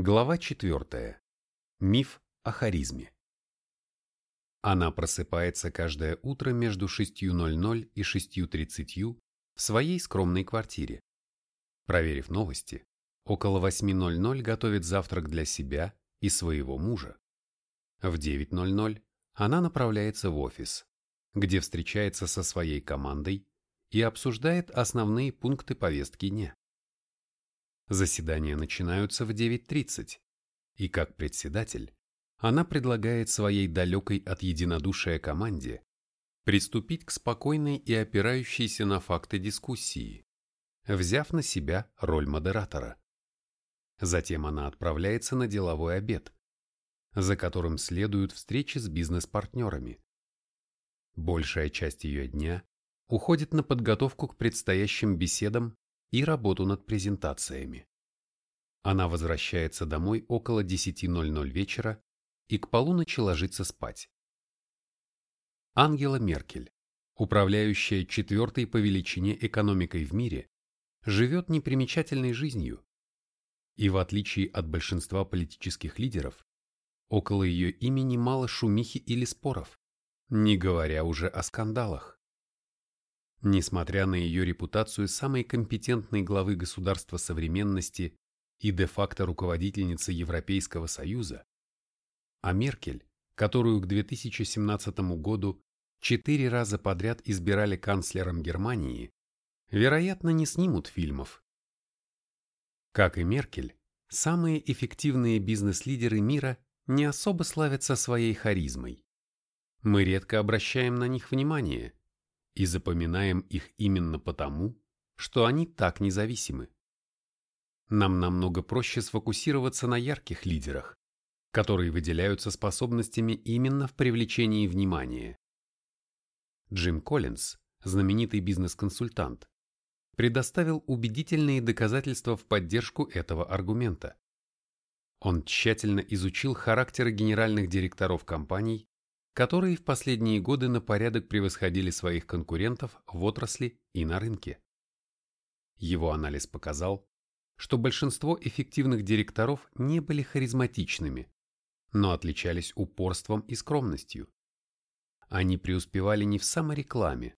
Глава 4. Миф о харизме. Она просыпается каждое утро между 6.00 и 6.30 в своей скромной квартире. Проверив новости, около 8.00 готовит завтрак для себя и своего мужа. В 9.00 она направляется в офис, где встречается со своей командой и обсуждает основные пункты повестки дня. Заседания начинаются в 9.30, и как председатель она предлагает своей далекой от единодушия команде приступить к спокойной и опирающейся на факты дискуссии, взяв на себя роль модератора. Затем она отправляется на деловой обед, за которым следуют встречи с бизнес-партнерами. Большая часть ее дня уходит на подготовку к предстоящим беседам и работу над презентациями. Она возвращается домой около 10.00 вечера и к полуночи ложится спать. Ангела Меркель, управляющая четвертой по величине экономикой в мире, живет непримечательной жизнью. И в отличие от большинства политических лидеров, около ее имени мало шумихи или споров, не говоря уже о скандалах. Несмотря на ее репутацию самой компетентной главы государства современности и де-факто руководительницы Европейского Союза, а Меркель, которую к 2017 году четыре раза подряд избирали канцлером Германии, вероятно, не снимут фильмов. Как и Меркель, самые эффективные бизнес-лидеры мира не особо славятся своей харизмой. Мы редко обращаем на них внимание – и запоминаем их именно потому, что они так независимы. Нам намного проще сфокусироваться на ярких лидерах, которые выделяются способностями именно в привлечении внимания. Джим Коллинз, знаменитый бизнес-консультант, предоставил убедительные доказательства в поддержку этого аргумента. Он тщательно изучил характеры генеральных директоров компаний которые в последние годы на порядок превосходили своих конкурентов в отрасли и на рынке. Его анализ показал, что большинство эффективных директоров не были харизматичными, но отличались упорством и скромностью. Они преуспевали не в саморекламе,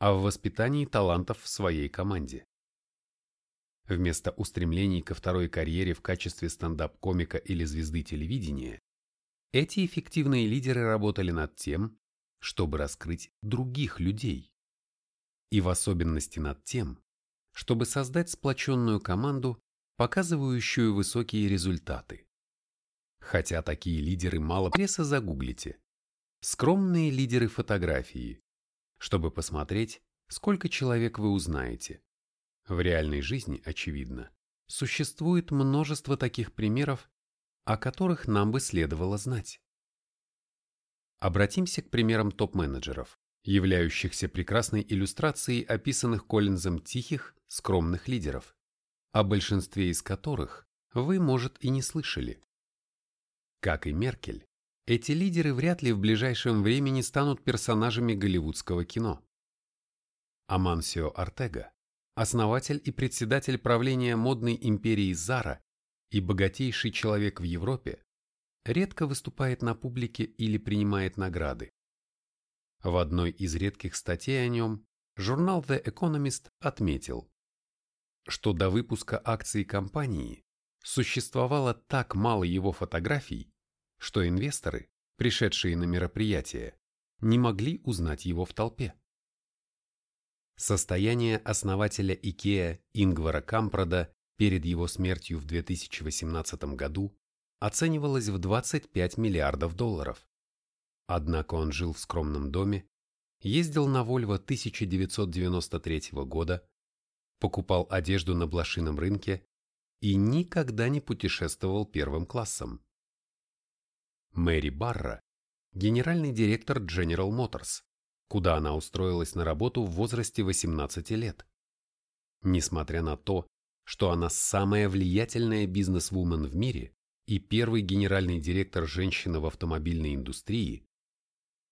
а в воспитании талантов в своей команде. Вместо устремлений ко второй карьере в качестве стендап-комика или звезды телевидения, эти эффективные лидеры работали над тем, чтобы раскрыть других людей. И в особенности над тем, чтобы создать сплоченную команду, показывающую высокие результаты. Хотя такие лидеры мало пресса загуглите. Скромные лидеры фотографии, чтобы посмотреть, сколько человек вы узнаете. В реальной жизни, очевидно, существует множество таких примеров, о которых нам бы следовало знать. Обратимся к примерам топ-менеджеров, являющихся прекрасной иллюстрацией описанных Коллинзом тихих, скромных лидеров, о большинстве из которых вы, может, и не слышали. Как и Меркель, эти лидеры вряд ли в ближайшем времени станут персонажами голливудского кино. Амансио Артега, основатель и председатель правления модной империи Zara и богатейший человек в Европе, редко выступает на публике или принимает награды. В одной из редких статей о нем журнал The Economist отметил, что до выпуска акций компании существовало так мало его фотографий, что инвесторы, пришедшие на мероприятие, не могли узнать его в толпе. Состояние основателя IKEA Ингвара Кампрада перед его смертью в 2018 году оценивалась в 25 миллиардов долларов. Однако он жил в скромном доме, ездил на Volvo 1993 года, покупал одежду на блошином рынке и никогда не путешествовал первым классом. Мэри Барра, генеральный директор General Motors, куда она устроилась на работу в возрасте 18 лет. Несмотря на то, что она самая влиятельная бизнес-вумен в мире и первый генеральный директор женщины в автомобильной индустрии,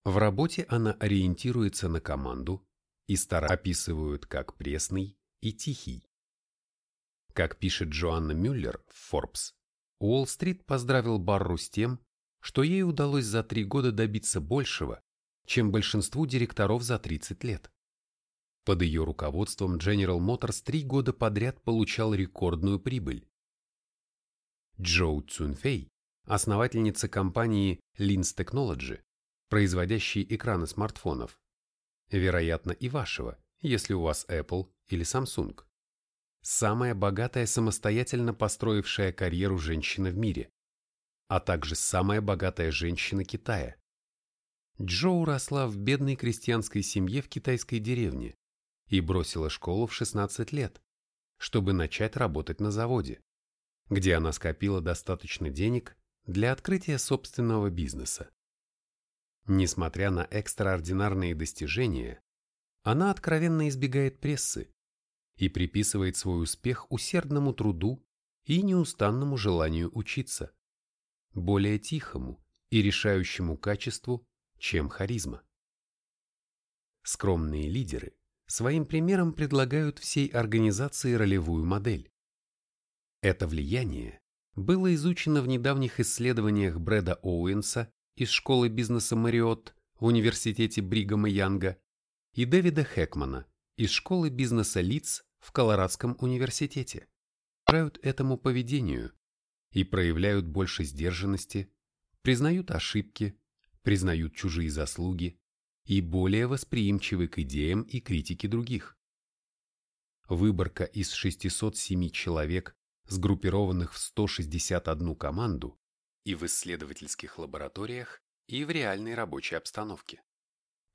в работе она ориентируется на команду и старо описывают как пресный и тихий. Как пишет Джоанна Мюллер в Forbes, Уолл-стрит поздравил Барру с тем, что ей удалось за три года добиться большего, чем большинству директоров за 30 лет. Под ее руководством General Motors три года подряд получал рекордную прибыль. Джоу Цунфей, основательница компании Lins Technology, производящей экраны смартфонов, вероятно и вашего, если у вас Apple или Samsung, самая богатая самостоятельно построившая карьеру женщина в мире, а также самая богатая женщина Китая. Джоу росла в бедной крестьянской семье в китайской деревне и бросила школу в 16 лет, чтобы начать работать на заводе, где она скопила достаточно денег для открытия собственного бизнеса. Несмотря на экстраординарные достижения, она откровенно избегает прессы и приписывает свой успех усердному труду и неустанному желанию учиться, более тихому и решающему качеству, чем харизма. Скромные лидеры своим примером предлагают всей организации ролевую модель. Это влияние было изучено в недавних исследованиях Брэда Оуэнса из школы бизнеса Мариотт в университете Бригама Янга и Дэвида Хекмана из школы бизнеса Лидс в Колорадском университете. Проявляют этому поведению и проявляют больше сдержанности, признают ошибки, признают чужие заслуги и более восприимчивы к идеям и критике других. Выборка из 607 человек, сгруппированных в 161 команду, и в исследовательских лабораториях, и в реальной рабочей обстановке.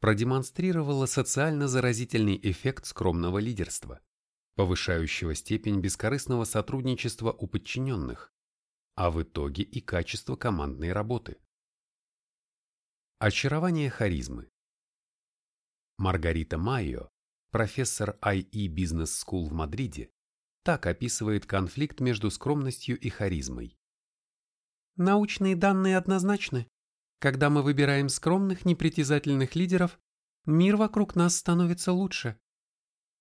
Продемонстрировала социально заразительный эффект скромного лидерства, повышающего степень бескорыстного сотрудничества у подчиненных, а в итоге и качество командной работы. Очарование харизмы. Маргарита Майо, профессор IE Business School в Мадриде, так описывает конфликт между скромностью и харизмой. Научные данные однозначны. Когда мы выбираем скромных, непритязательных лидеров, мир вокруг нас становится лучше.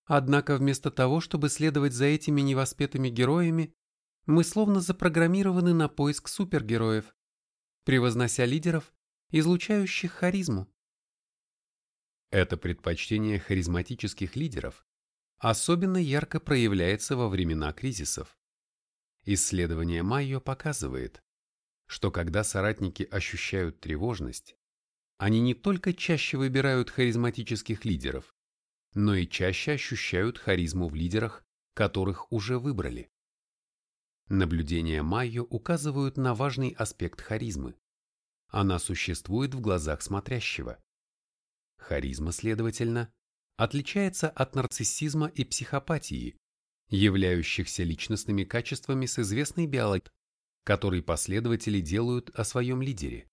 Однако вместо того, чтобы следовать за этими невоспетыми героями, мы словно запрограммированы на поиск супергероев, превознося лидеров, излучающих харизму. Это предпочтение харизматических лидеров особенно ярко проявляется во времена кризисов. Исследование Майо показывает, что когда соратники ощущают тревожность, они не только чаще выбирают харизматических лидеров, но и чаще ощущают харизму в лидерах, которых уже выбрали. Наблюдения Майо указывают на важный аспект харизмы. Она существует в глазах смотрящего. Харизма, следовательно, отличается от нарциссизма и психопатии, являющихся личностными качествами с известной биологией который последователи делают о своем лидере.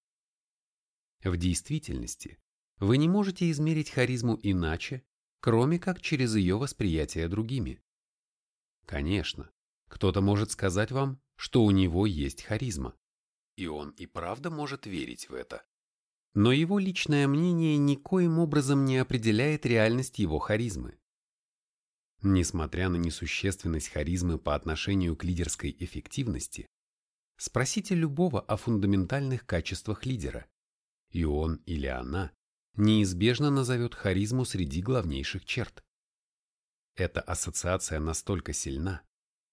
В действительности, вы не можете измерить харизму иначе, кроме как через ее восприятие другими. Конечно, кто-то может сказать вам, что у него есть харизма, и он и правда может верить в это. Но его личное мнение никоим образом не определяет реальность его харизмы. Несмотря на несущественность харизмы по отношению к лидерской эффективности, Спросите любого о фундаментальных качествах лидера, и он или она неизбежно назовет харизму среди главнейших черт. Эта ассоциация настолько сильна,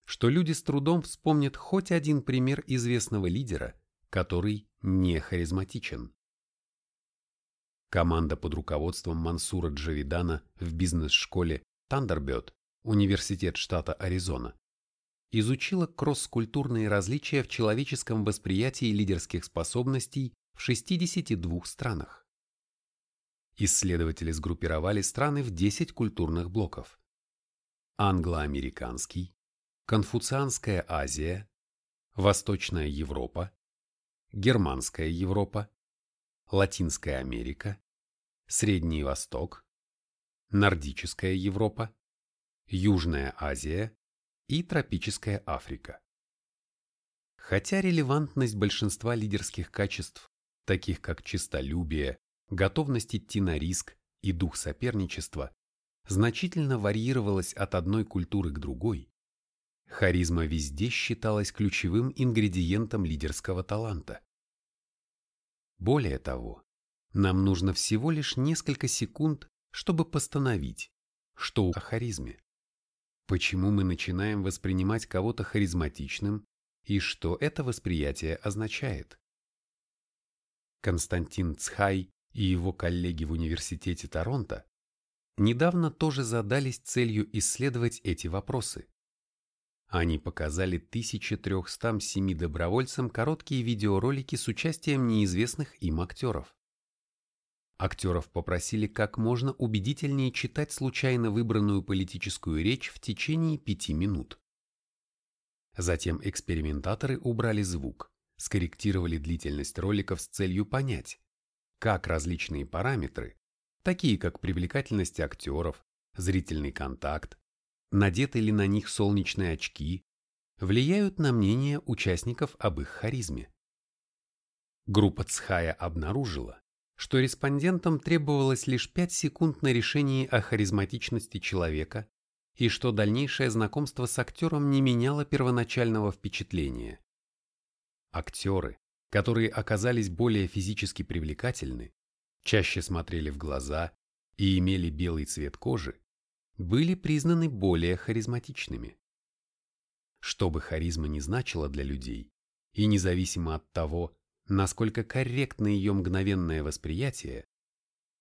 что люди с трудом вспомнят хоть один пример известного лидера, который не харизматичен. Команда под руководством Мансура Джавидана в бизнес-школе Тандербет, Университет штата Аризона, изучила кросс-культурные различия в человеческом восприятии лидерских способностей в 62 странах. Исследователи сгруппировали страны в 10 культурных блоков. Англо-американский, Конфуцианская Азия, Восточная Европа, Германская Европа, Латинская Америка, Средний Восток, Нордическая Европа, Южная Азия, и тропическая Африка. Хотя релевантность большинства лидерских качеств, таких как честолюбие, готовность идти на риск и дух соперничества, значительно варьировалась от одной культуры к другой, Харизма везде считалась ключевым ингредиентом лидерского таланта. Более того, нам нужно всего лишь несколько секунд, чтобы постановить, что о харизме. Почему мы начинаем воспринимать кого-то харизматичным и что это восприятие означает? Константин Цхай и его коллеги в Университете Торонто недавно тоже задались целью исследовать эти вопросы. Они показали 1307 добровольцам короткие видеоролики с участием неизвестных им актеров. Актеров попросили как можно убедительнее читать случайно выбранную политическую речь в течение пяти минут. Затем экспериментаторы убрали звук, скорректировали длительность роликов с целью понять, как различные параметры, такие как привлекательность актеров, зрительный контакт, надеты ли на них солнечные очки, влияют на мнение участников об их харизме. Группа Цхая обнаружила, что респондентам требовалось лишь 5 секунд на решение о харизматичности человека и что дальнейшее знакомство с актером не меняло первоначального впечатления. Актеры, которые оказались более физически привлекательны, чаще смотрели в глаза и имели белый цвет кожи, были признаны более харизматичными. Что бы харизма ни значила для людей, и независимо от того, насколько корректно ее мгновенное восприятие,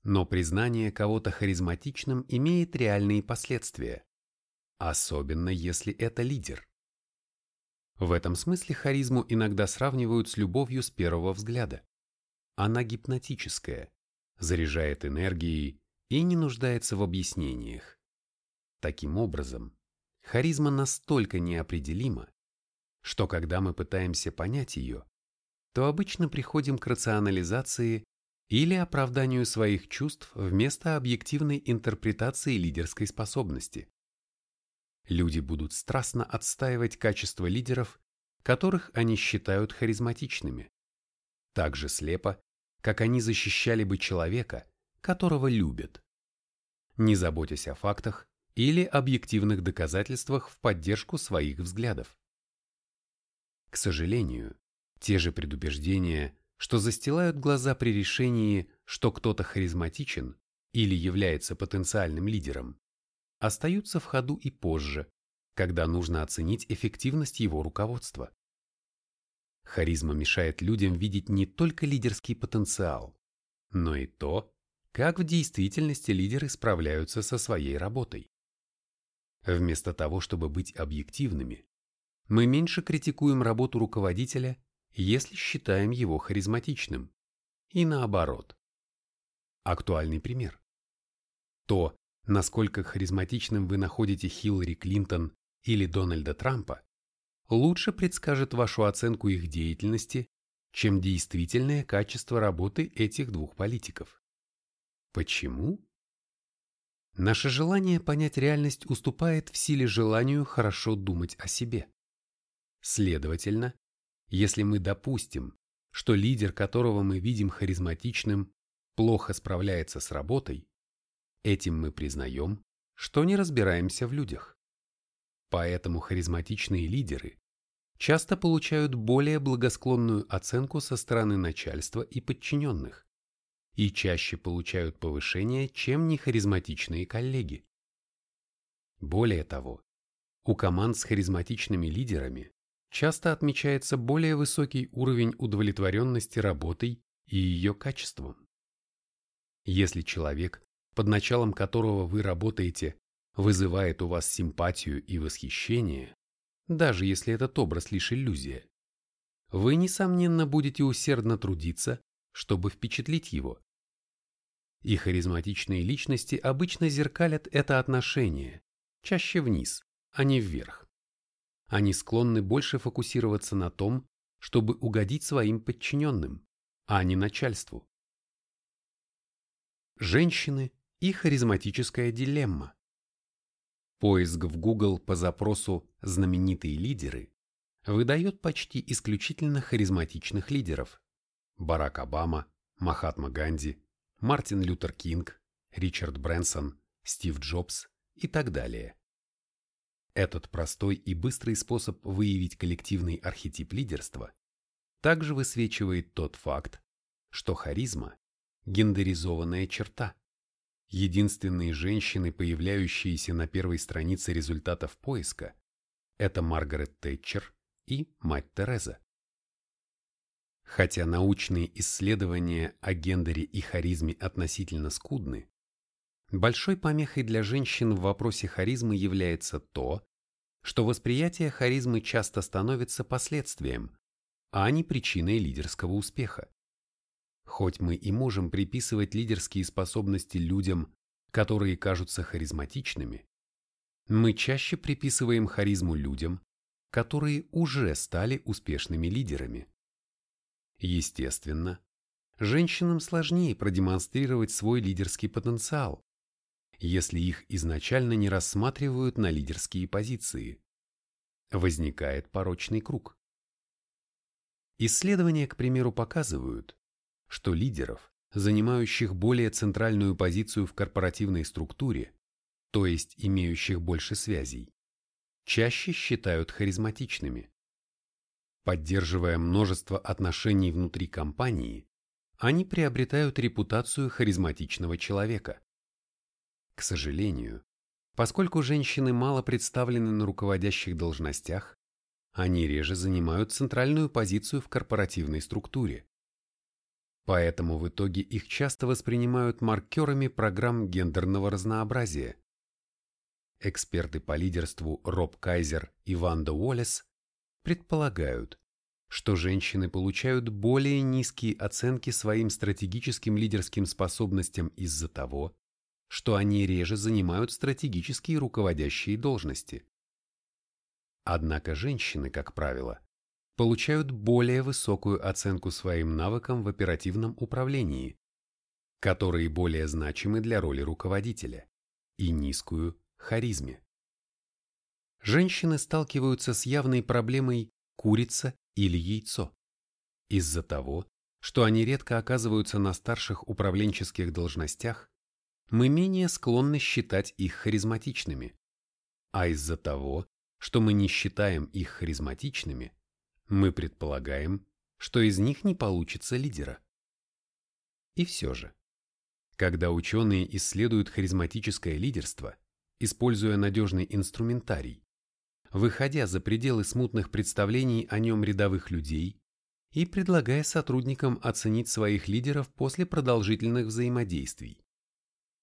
но признание кого-то харизматичным имеет реальные последствия, особенно если это лидер. В этом смысле харизму иногда сравнивают с любовью с первого взгляда. Она гипнотическая, заряжает энергией и не нуждается в объяснениях. Таким образом, харизма настолько неопределима, что когда мы пытаемся понять ее, то обычно приходим к рационализации или оправданию своих чувств вместо объективной интерпретации лидерской способности. Люди будут страстно отстаивать качества лидеров, которых они считают харизматичными, так же слепо, как они защищали бы человека, которого любят, не заботясь о фактах или объективных доказательствах в поддержку своих взглядов. К сожалению, те же предубеждения, что застилают глаза при решении, что кто-то харизматичен или является потенциальным лидером, остаются в ходу и позже, когда нужно оценить эффективность его руководства. Харизма мешает людям видеть не только лидерский потенциал, но и то, как в действительности лидеры справляются со своей работой. Вместо того, чтобы быть объективными, мы меньше критикуем работу руководителя, если считаем его харизматичным, и наоборот. Актуальный пример. То, насколько харизматичным вы находите Хиллари Клинтон или Дональда Трампа, лучше предскажет вашу оценку их деятельности, чем действительное качество работы этих двух политиков. Почему? Наше желание понять реальность уступает в силе желанию хорошо думать о себе. Следовательно, если мы допустим, что лидер, которого мы видим харизматичным, плохо справляется с работой, этим мы признаем, что не разбираемся в людях. Поэтому харизматичные лидеры часто получают более благосклонную оценку со стороны начальства и подчиненных и чаще получают повышение, чем нехаризматичные коллеги. Более того, у команд с харизматичными лидерами часто отмечается более высокий уровень удовлетворенности работой и ее качеством. Если человек, под началом которого вы работаете, вызывает у вас симпатию и восхищение, даже если этот образ лишь иллюзия, вы, несомненно, будете усердно трудиться, чтобы впечатлить его. И харизматичные личности обычно зеркалят это отношение, чаще вниз, а не вверх. Они склонны больше фокусироваться на том, чтобы угодить своим подчиненным, а не начальству. Женщины и харизматическая дилемма. Поиск в Google по запросу «знаменитые лидеры» выдает почти исключительно харизматичных лидеров. Барак Обама, Махатма Ганди, Мартин Лютер Кинг, Ричард Брэнсон, Стив Джобс и так далее. Этот простой и быстрый способ выявить коллективный архетип лидерства также высвечивает тот факт, что харизма – гендеризованная черта. Единственные женщины, появляющиеся на первой странице результатов поиска, это Маргарет Тэтчер и мать Тереза. Хотя научные исследования о гендере и харизме относительно скудны, большой помехой для женщин в вопросе харизмы является то, что восприятие харизмы часто становится последствием, а не причиной лидерского успеха. Хоть мы и можем приписывать лидерские способности людям, которые кажутся харизматичными, мы чаще приписываем харизму людям, которые уже стали успешными лидерами. Естественно, женщинам сложнее продемонстрировать свой лидерский потенциал, если их изначально не рассматривают на лидерские позиции. Возникает порочный круг. Исследования, к примеру, показывают, что лидеров, занимающих более центральную позицию в корпоративной структуре, то есть имеющих больше связей, чаще считают харизматичными. Поддерживая множество отношений внутри компании, они приобретают репутацию харизматичного человека. К сожалению, поскольку женщины мало представлены на руководящих должностях, они реже занимают центральную позицию в корпоративной структуре. Поэтому в итоге их часто воспринимают маркерами программ гендерного разнообразия. Эксперты по лидерству Роб Кайзер и Ванда Уоллес предполагают, что женщины получают более низкие оценки своим стратегическим лидерским способностям из-за того, что они реже занимают стратегические руководящие должности. Однако женщины, как правило, получают более высокую оценку своим навыкам в оперативном управлении, которые более значимы для роли руководителя, и низкую харизме. Женщины сталкиваются с явной проблемой курица или яйцо из-за того, что они редко оказываются на старших управленческих должностях, мы менее склонны считать их харизматичными, а из-за того, что мы не считаем их харизматичными, мы предполагаем, что из них не получится лидера. И все же, когда ученые исследуют харизматическое лидерство, используя надежный инструментарий, выходя за пределы смутных представлений о нем рядовых людей и предлагая сотрудникам оценить своих лидеров после продолжительных взаимодействий.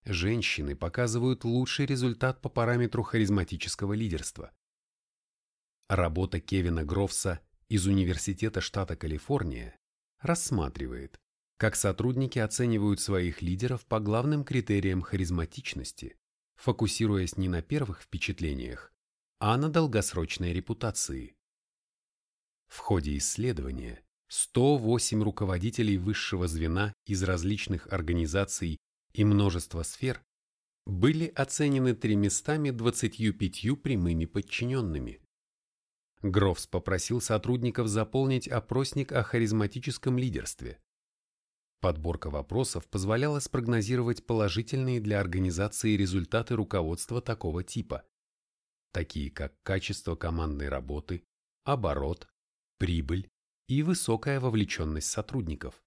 Женщины показывают лучший результат по параметру харизматического лидерства. Работа Кевина Грофса из Университета штата Калифорния рассматривает, как сотрудники оценивают своих лидеров по главным критериям харизматичности, фокусируясь не на первых впечатлениях, а на долгосрочной репутации. В ходе исследования 108 руководителей высшего звена из различных организаций и множества сфер были оценены 325 прямыми подчиненными. Грофс попросил сотрудников заполнить опросник о харизматическом лидерстве. Подборка вопросов позволяла спрогнозировать положительные для организации результаты руководства такого типа, такие как качество командной работы, оборот, прибыль и высокая вовлеченность сотрудников.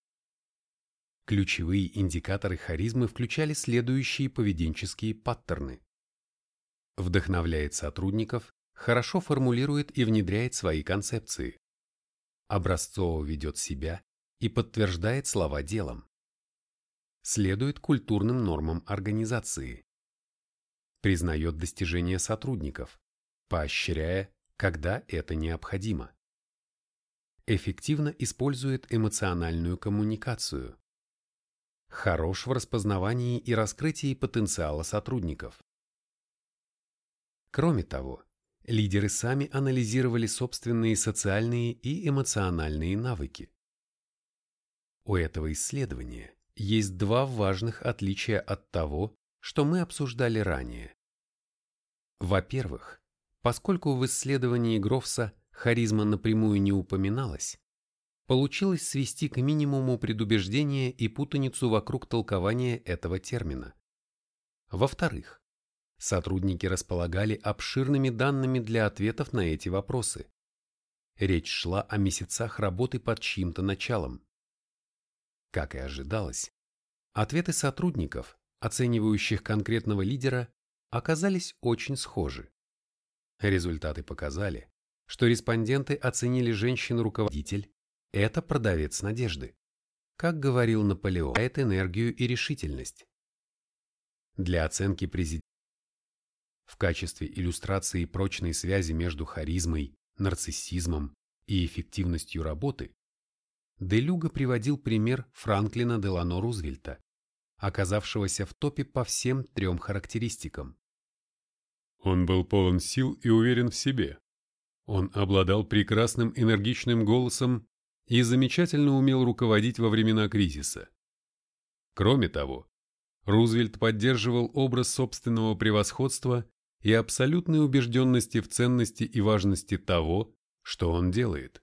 Ключевые индикаторы харизмы включали следующие поведенческие паттерны. Вдохновляет сотрудников хорошо формулирует и внедряет свои концепции. Образцово ведет себя и подтверждает слова делом. Следует культурным нормам организации. Признает достижения сотрудников, поощряя, когда это необходимо. Эффективно использует эмоциональную коммуникацию. Хорош в распознавании и раскрытии потенциала сотрудников. Кроме того, лидеры сами анализировали собственные социальные и эмоциональные навыки. У этого исследования есть два важных отличия от того, что мы обсуждали ранее. Во-первых, поскольку в исследовании Грофса харизма напрямую не упоминалась, получилось свести к минимуму предубеждения и путаницу вокруг толкования этого термина. Во-вторых, сотрудники располагали обширными данными для ответов на эти вопросы. Речь шла о месяцах работы под чьим-то началом. Как и ожидалось, ответы сотрудников, оценивающих конкретного лидера, оказались очень схожи. Результаты показали, что респонденты оценили женщин-руководитель – это продавец надежды. Как говорил Наполеон, это энергию и решительность. Для оценки президента в качестве иллюстрации прочной связи между харизмой, нарциссизмом и эффективностью работы Делюга приводил пример Франклина Делано Рузвельта, оказавшегося в топе по всем трем характеристикам. Он был полон сил и уверен в себе. Он обладал прекрасным энергичным голосом и замечательно умел руководить во времена кризиса. Кроме того, Рузвельт поддерживал образ собственного превосходства и абсолютной убежденности в ценности и важности того, что он делает.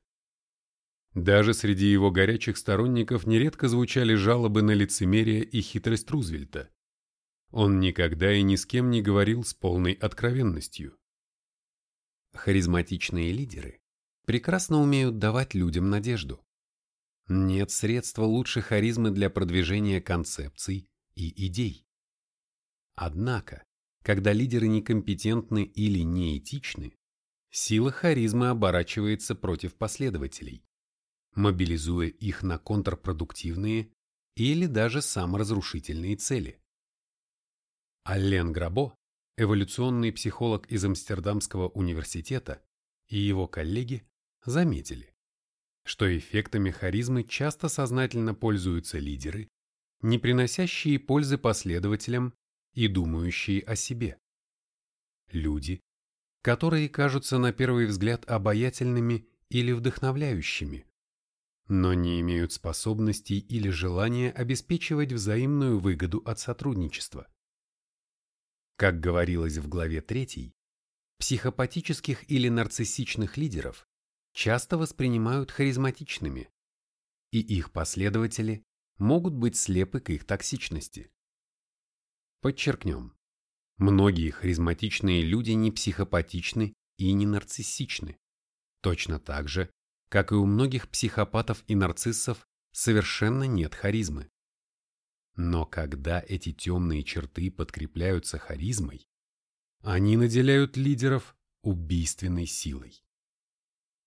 Даже среди его горячих сторонников нередко звучали жалобы на лицемерие и хитрость Рузвельта. Он никогда и ни с кем не говорил с полной откровенностью. Харизматичные лидеры прекрасно умеют давать людям надежду. Нет средства лучше харизмы для продвижения концепций и идей. Однако, когда лидеры некомпетентны или неэтичны, сила харизмы оборачивается против последователей, мобилизуя их на контрпродуктивные или даже саморазрушительные цели. Аллен Грабо, эволюционный психолог из Амстердамского университета, и его коллеги заметили, что эффектами харизмы часто сознательно пользуются лидеры, не приносящие пользы последователям и думающие о себе. Люди, которые кажутся на первый взгляд обаятельными или вдохновляющими, но не имеют способностей или желания обеспечивать взаимную выгоду от сотрудничества. Как говорилось в главе 3, психопатических или нарциссичных лидеров часто воспринимают харизматичными, и их последователи могут быть слепы к их токсичности. Подчеркнем, многие харизматичные люди не психопатичны и не нарциссичны, точно так же, как и у многих психопатов и нарциссов совершенно нет харизмы. Но когда эти темные черты подкрепляются харизмой, они наделяют лидеров убийственной силой.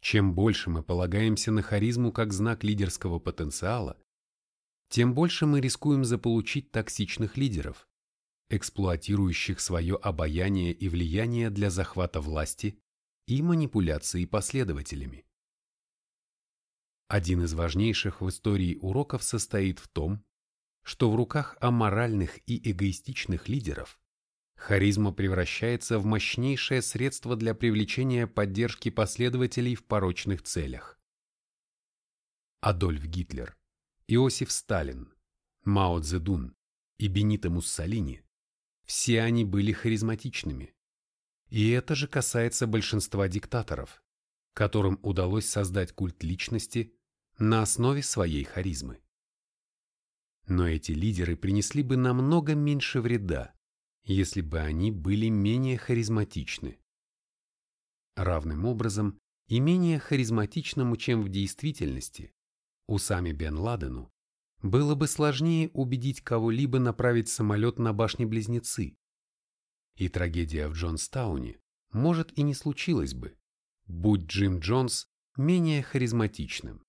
Чем больше мы полагаемся на харизму как знак лидерского потенциала, тем больше мы рискуем заполучить токсичных лидеров, эксплуатирующих свое обаяние и влияние для захвата власти и манипуляции последователями. Один из важнейших в истории уроков состоит в том, что в руках аморальных и эгоистичных лидеров харизма превращается в мощнейшее средство для привлечения поддержки последователей в порочных целях. Адольф Гитлер, Иосиф Сталин, Мао Цзэдун и Бенито Муссолини – все они были харизматичными. И это же касается большинства диктаторов, которым удалось создать культ личности на основе своей харизмы. Но эти лидеры принесли бы намного меньше вреда, если бы они были менее харизматичны. Равным образом и менее харизматичному, чем в действительности, Усами бен Ладену было бы сложнее убедить кого-либо направить самолет на башни-близнецы. И трагедия в Джонстауне, может, и не случилась бы, будь Джим Джонс менее харизматичным.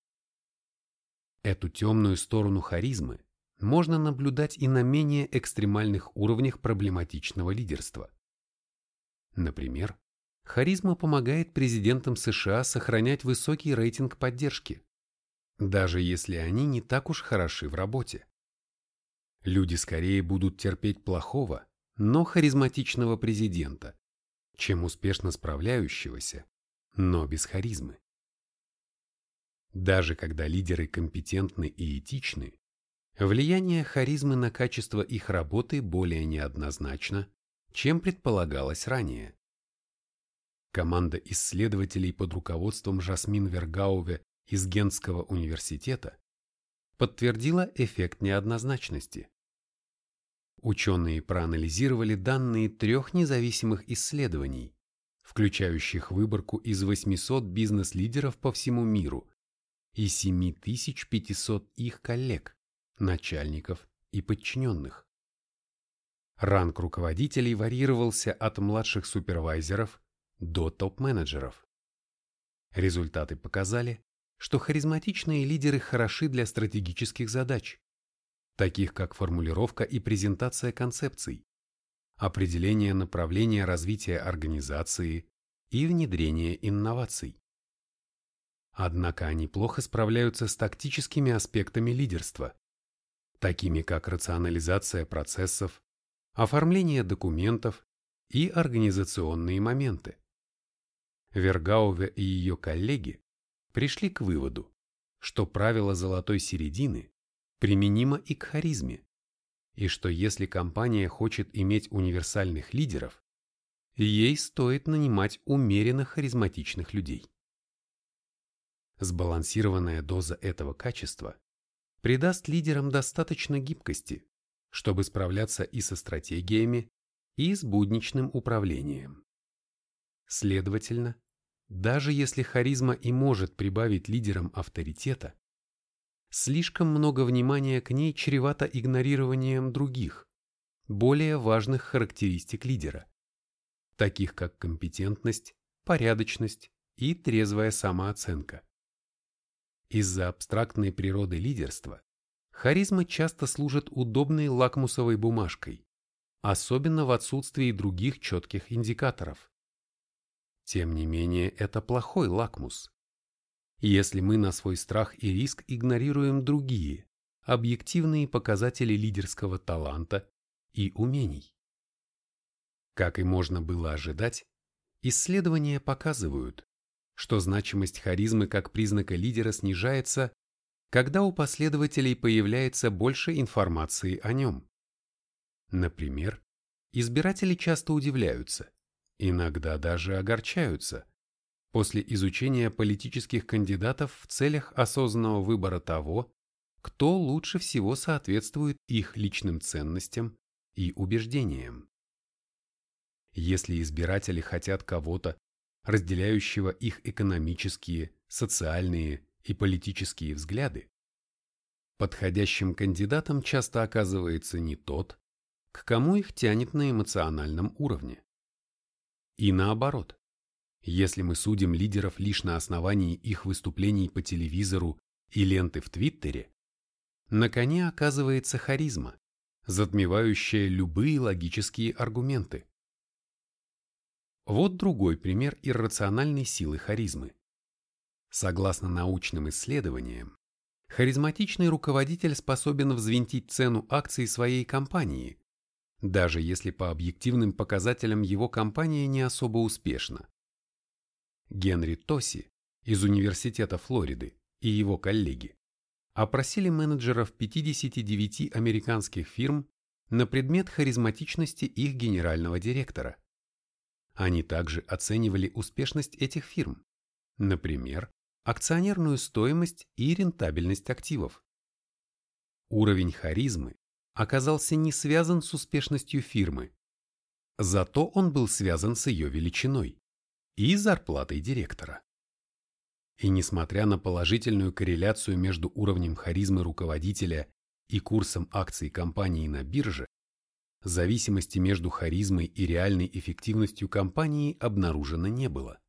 Эту темную сторону харизмы можно наблюдать и на менее экстремальных уровнях проблематичного лидерства. Например, харизма помогает президентам США сохранять высокий рейтинг поддержки, даже если они не так уж хороши в работе. Люди скорее будут терпеть плохого, но харизматичного президента, чем успешно справляющегося, но без харизмы. Даже когда лидеры компетентны и этичны, Влияние харизмы на качество их работы более неоднозначно, чем предполагалось ранее. Команда исследователей под руководством Жасмин Вергауве из Генского университета подтвердила эффект неоднозначности. Ученые проанализировали данные трех независимых исследований, включающих выборку из 800 бизнес-лидеров по всему миру и 7500 их коллег, начальников и подчиненных. Ранг руководителей варьировался от младших супервайзеров до топ-менеджеров. Результаты показали, что харизматичные лидеры хороши для стратегических задач, таких как формулировка и презентация концепций, определение направления развития организации и внедрение инноваций. Однако они плохо справляются с тактическими аспектами лидерства, такими как рационализация процессов, оформление документов и организационные моменты. Вергауве и ее коллеги пришли к выводу, что правило золотой середины применимо и к харизме, и что если компания хочет иметь универсальных лидеров, ей стоит нанимать умеренно харизматичных людей. Сбалансированная доза этого качества придаст лидерам достаточно гибкости, чтобы справляться и со стратегиями, и с будничным управлением. Следовательно, даже если харизма и может прибавить лидерам авторитета, слишком много внимания к ней чревато игнорированием других, более важных характеристик лидера, таких как компетентность, порядочность и трезвая самооценка. Из-за абстрактной природы лидерства харизма часто служит удобной лакмусовой бумажкой, особенно в отсутствии других четких индикаторов. Тем не менее, это плохой лакмус, если мы на свой страх и риск игнорируем другие, объективные показатели лидерского таланта и умений. Как и можно было ожидать, исследования показывают, что значимость харизмы как признака лидера снижается, когда у последователей появляется больше информации о нем. Например, избиратели часто удивляются, иногда даже огорчаются, после изучения политических кандидатов в целях осознанного выбора того, кто лучше всего соответствует их личным ценностям и убеждениям. Если избиратели хотят кого-то, разделяющего их экономические, социальные и политические взгляды, подходящим кандидатом часто оказывается не тот, к кому их тянет на эмоциональном уровне. И наоборот, если мы судим лидеров лишь на основании их выступлений по телевизору и ленты в Твиттере, на коне оказывается харизма, затмевающая любые логические аргументы. Вот другой пример иррациональной силы харизмы. Согласно научным исследованиям, харизматичный руководитель способен взвинтить цену акций своей компании, даже если по объективным показателям его компания не особо успешна. Генри Тоси из Университета Флориды и его коллеги опросили менеджеров 59 американских фирм на предмет харизматичности их генерального директора. Они также оценивали успешность этих фирм, например, акционерную стоимость и рентабельность активов. Уровень харизмы оказался не связан с успешностью фирмы, зато он был связан с ее величиной и зарплатой директора. И несмотря на положительную корреляцию между уровнем харизмы руководителя и курсом акций компании на бирже, зависимости между харизмой и реальной эффективностью компании обнаружено не было.